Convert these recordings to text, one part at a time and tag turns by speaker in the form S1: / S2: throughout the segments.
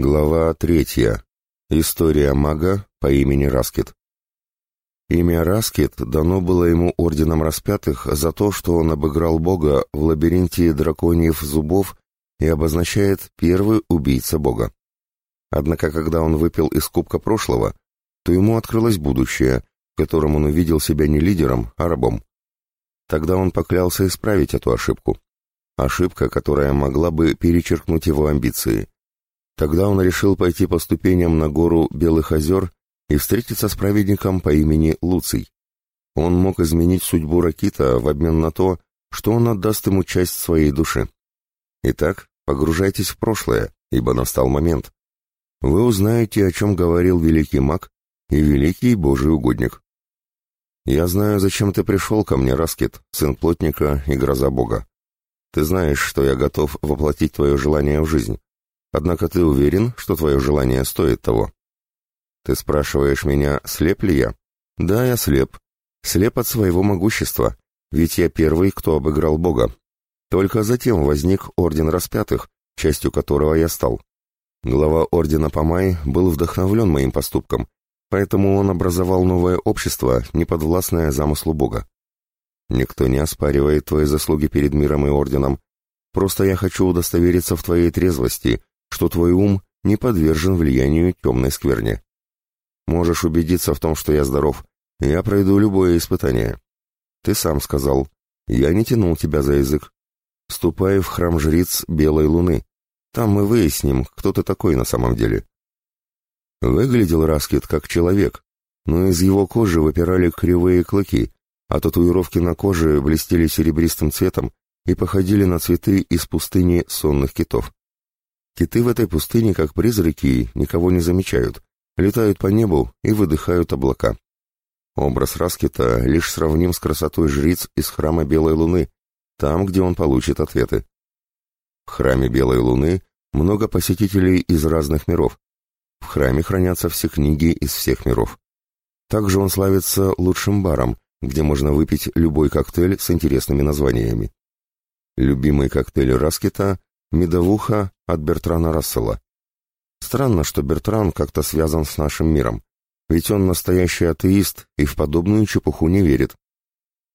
S1: Глава третья. История мага по имени Раскит. Имя Раскит дано было ему орденом распятых за то, что он обыграл бога в лабиринте драконьев зубов и обозначает первый убийца бога. Однако, когда он выпил из кубка прошлого, то ему открылось будущее, в котором он увидел себя не лидером, а рабом. Тогда он поклялся исправить эту ошибку. Ошибка, которая могла бы перечеркнуть его амбиции – Тогда он решил пойти по ступеням на гору Белых озер и встретиться с праведником по имени Луций. Он мог изменить судьбу Ракита в обмен на то, что он отдаст ему часть своей души. Итак, погружайтесь в прошлое, ибо настал момент. Вы узнаете, о чем говорил великий маг и великий божий угодник. Я знаю, зачем ты пришел ко мне, Раскит, сын плотника и гроза бога. Ты знаешь, что я готов воплотить твое желание в жизнь. Однако ты уверен, что твое желание стоит того? Ты спрашиваешь меня, слеп ли я? Да, я слеп. Слеп от своего могущества, ведь я первый, кто обыграл Бога. Только затем возник Орден Распятых, частью которого я стал. Глава Ордена Памай был вдохновлен моим поступком, поэтому он образовал новое общество, неподвластное замыслу Бога. Никто не оспаривает твои заслуги перед миром и Орденом, просто я хочу удостовериться в твоей трезвости что твой ум не подвержен влиянию темной скверни. Можешь убедиться в том, что я здоров. Я пройду любое испытание. Ты сам сказал. Я не тянул тебя за язык. Ступай в храм жриц Белой Луны. Там мы выясним, кто ты такой на самом деле. Выглядел Раскит как человек, но из его кожи выпирали кривые клыки, а татуировки на коже блестели серебристым цветом и походили на цветы из пустыни сонных китов. Киты в этой пустыне, как призраки, никого не замечают, летают по небу и выдыхают облака. Образ Раскита лишь сравним с красотой жриц из храма Белой Луны, там, где он получит ответы. В храме Белой Луны много посетителей из разных миров. В храме хранятся все книги из всех миров. Также он славится лучшим баром, где можно выпить любой коктейль с интересными названиями. Любимый коктейль Раскита Медовуха от Бертрана Рассела. Странно, что Бертран как-то связан с нашим миром, ведь он настоящий атеист и в подобную чепуху не верит.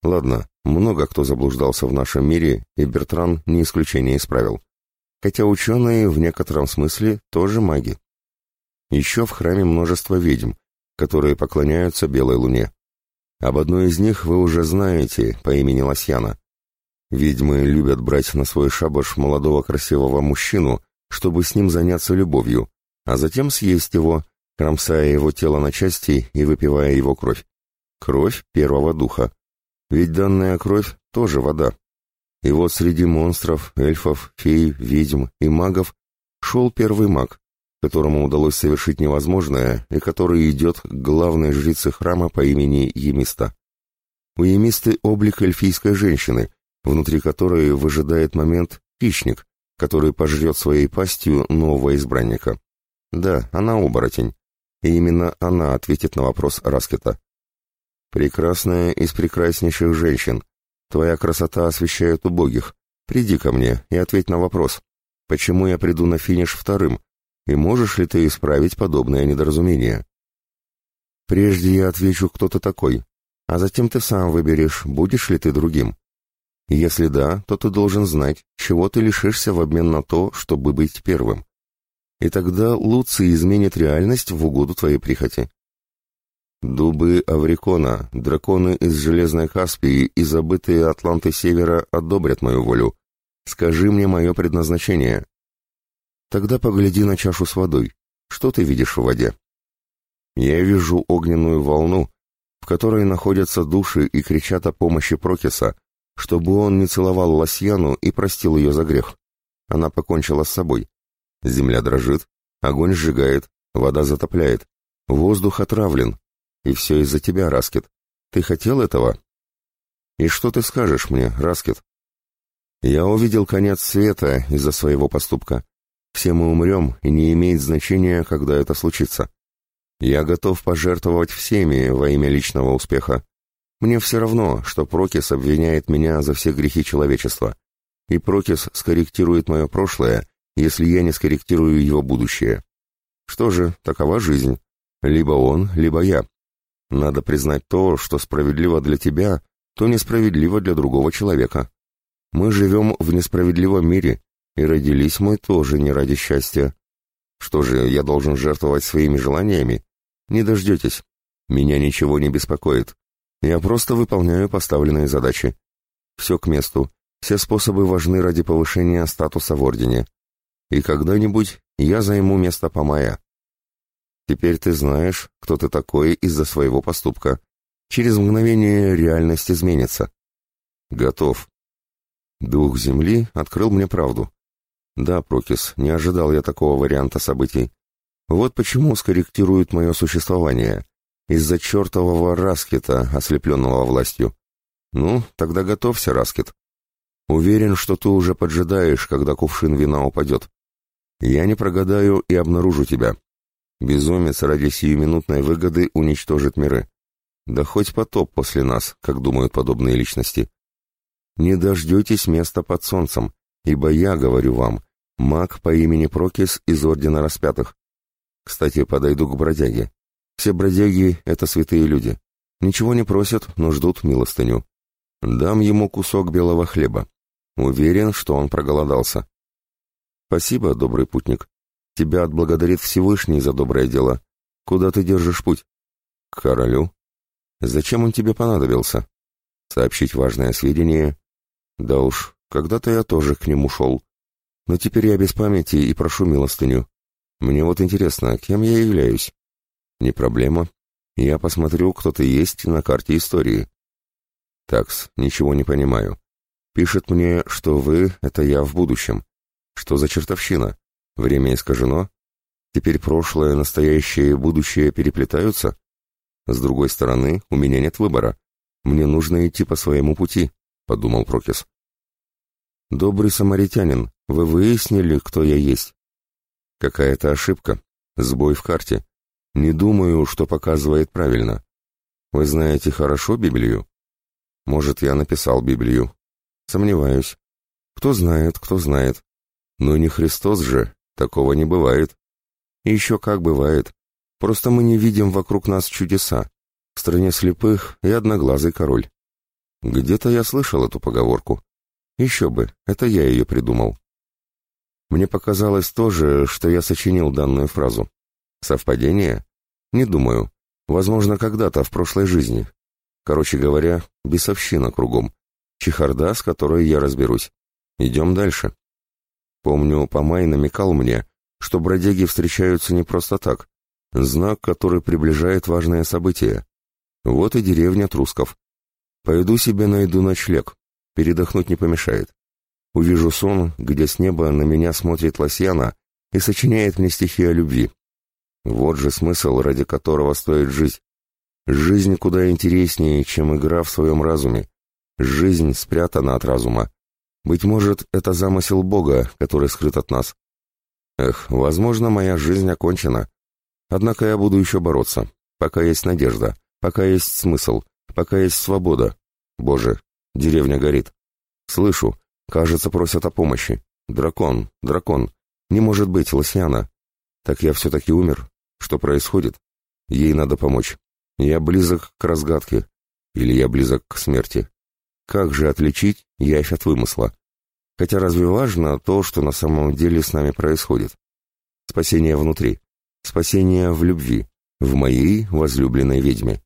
S1: Ладно, много кто заблуждался в нашем мире, и Бертран не исключение исправил. Хотя ученые в некотором смысле тоже маги. Еще в храме множество ведьм, которые поклоняются Белой Луне. Об одной из них вы уже знаете по имени Лосьяна. Ведьмы любят брать на свой шабаш молодого красивого мужчину, чтобы с ним заняться любовью, а затем съесть его, кромсая его тело на части и выпивая его кровь. Кровь первого духа. Ведь данная кровь тоже вода. И вот среди монстров, эльфов, фей, ведьм и магов шел первый маг, которому удалось совершить невозможное и который идет к главной жрице храма по имени Емиста. У Емисты облик эльфийской женщины, внутри которой выжидает момент хищник, который пожрет своей пастью нового избранника. Да, она оборотень, и именно она ответит на вопрос Раскета. «Прекрасная из прекраснейших женщин, твоя красота освещает убогих. Приди ко мне и ответь на вопрос, почему я приду на финиш вторым, и можешь ли ты исправить подобное недоразумение?» «Прежде я отвечу, кто ты такой, а затем ты сам выберешь, будешь ли ты другим. Если да, то ты должен знать, чего ты лишишься в обмен на то, чтобы быть первым. И тогда Луций изменит реальность в угоду твоей прихоти. Дубы Аврикона, драконы из Железной Каспии и забытые Атланты Севера одобрят мою волю. Скажи мне мое предназначение. Тогда погляди на чашу с водой. Что ты видишь в воде? Я вижу огненную волну, в которой находятся души и кричат о помощи Прокиса, чтобы он не целовал Лосьяну и простил ее за грех. Она покончила с собой. Земля дрожит, огонь сжигает, вода затопляет, воздух отравлен. И все из-за тебя, Раскет. Ты хотел этого? И что ты скажешь мне, Раскет? Я увидел конец света из-за своего поступка. Все мы умрем, и не имеет значения, когда это случится. Я готов пожертвовать всеми во имя личного успеха. Мне все равно, что Прокис обвиняет меня за все грехи человечества, и Прокис скорректирует мое прошлое, если я не скорректирую его будущее. Что же, такова жизнь. Либо он, либо я. Надо признать то, что справедливо для тебя, то несправедливо для другого человека. Мы живем в несправедливом мире, и родились мы тоже не ради счастья. Что же, я должен жертвовать своими желаниями? Не дождетесь. Меня ничего не беспокоит. Я просто выполняю поставленные задачи. Все к месту. Все способы важны ради повышения статуса в Ордене. И когда-нибудь я займу место Памая. Теперь ты знаешь, кто ты такой из-за своего поступка. Через мгновение реальность изменится. Готов. Дух Земли открыл мне правду. Да, Прокис, не ожидал я такого варианта событий. Вот почему скорректирует мое существование. Из-за чертового Раскета, ослепленного властью. Ну, тогда готовься, Раскет. Уверен, что ты уже поджидаешь, когда кувшин вина упадет. Я не прогадаю и обнаружу тебя. Безумец ради сиюминутной выгоды уничтожит миры. Да хоть потоп после нас, как думают подобные личности. Не дождетесь места под солнцем, ибо я, говорю вам, маг по имени Прокис из Ордена Распятых. Кстати, подойду к бродяге. Все бродяги — это святые люди. Ничего не просят, но ждут милостыню. Дам ему кусок белого хлеба. Уверен, что он проголодался. Спасибо, добрый путник. Тебя отблагодарит Всевышний за доброе дело. Куда ты держишь путь? К королю. Зачем он тебе понадобился? Сообщить важное сведение. Да уж, когда-то я тоже к нему шел. Но теперь я без памяти и прошу милостыню. Мне вот интересно, кем я являюсь? Не проблема. Я посмотрю, кто ты есть на карте истории. Такс, ничего не понимаю. Пишет мне, что вы — это я в будущем. Что за чертовщина? Время искажено? Теперь прошлое, настоящее и будущее переплетаются? С другой стороны, у меня нет выбора. Мне нужно идти по своему пути, — подумал Прокис. «Добрый самаритянин, вы выяснили, кто я есть?» «Какая-то ошибка. Сбой в карте. Не думаю, что показывает правильно. Вы знаете хорошо Библию?» «Может, я написал Библию. Сомневаюсь. Кто знает, кто знает. Но не Христос же, такого не бывает. И еще как бывает. Просто мы не видим вокруг нас чудеса. В стране слепых и одноглазый король. Где-то я слышал эту поговорку. Еще бы, это я ее придумал. Мне показалось тоже, что я сочинил данную фразу. Совпадение? Не думаю. Возможно, когда-то в прошлой жизни. Короче говоря, бесовщина кругом. Чехарда, с которой я разберусь. Идем дальше. Помню, Помай намекал мне, что бродяги встречаются не просто так. Знак, который приближает важное событие. Вот и деревня Трусков. Пойду себе найду ночлег. Передохнуть не помешает. Увижу сон, где с неба на меня смотрит Лосьяна и сочиняет мне стихи о любви. Вот же смысл, ради которого стоит жить. Жизнь куда интереснее, чем игра в своем разуме. Жизнь спрятана от разума. Быть может, это замысел Бога, который скрыт от нас. Эх, возможно, моя жизнь окончена. Однако я буду еще бороться, пока есть надежда, пока есть смысл, пока есть свобода. Боже, деревня горит. Слышу, кажется, просят о помощи. Дракон, дракон. Не может быть, Лосьяна. Так я все-таки умер. Что происходит? Ей надо помочь. Я близок к разгадке. Или я близок к смерти. Как же отличить явь от вымысла? Хотя разве важно то, что на самом деле с нами происходит? Спасение внутри, спасение в любви, в моей возлюбленной ведьме.